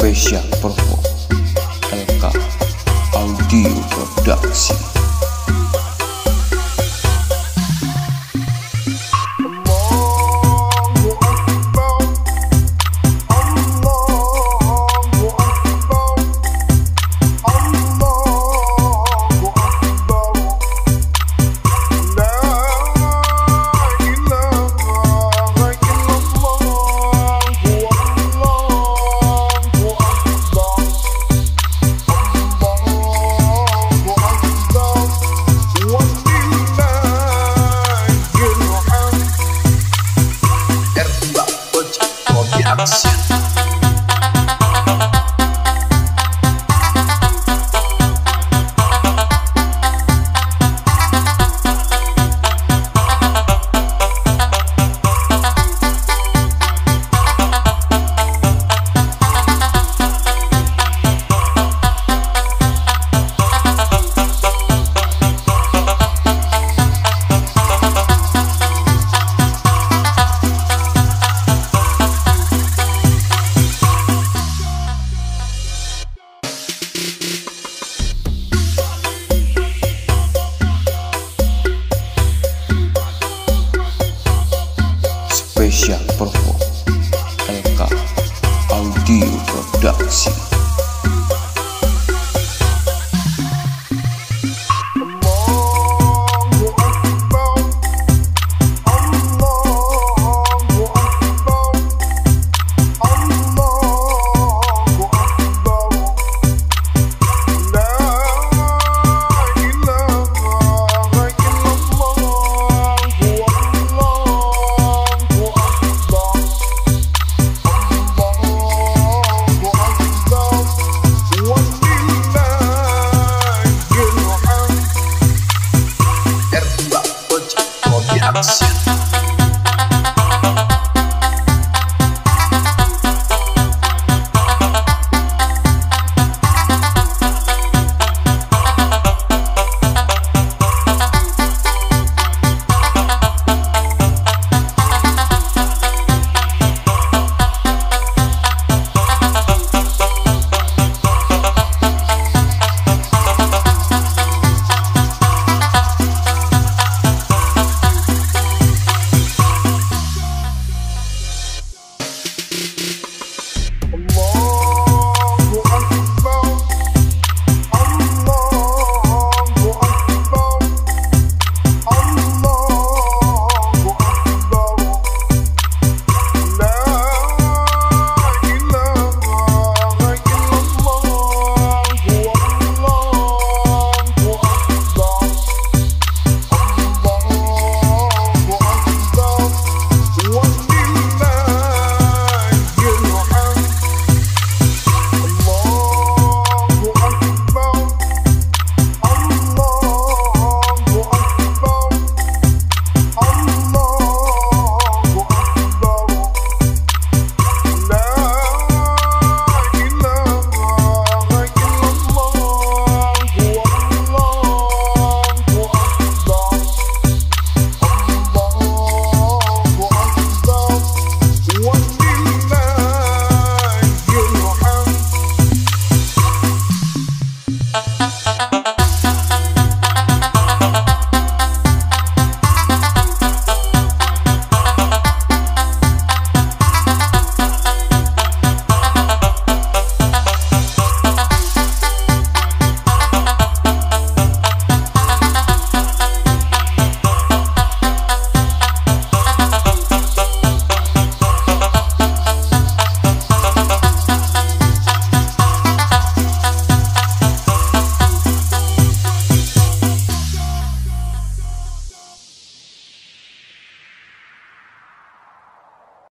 Pesha Perform LK Audio Production. Absinthe. Special Perform LK Audio Production. 想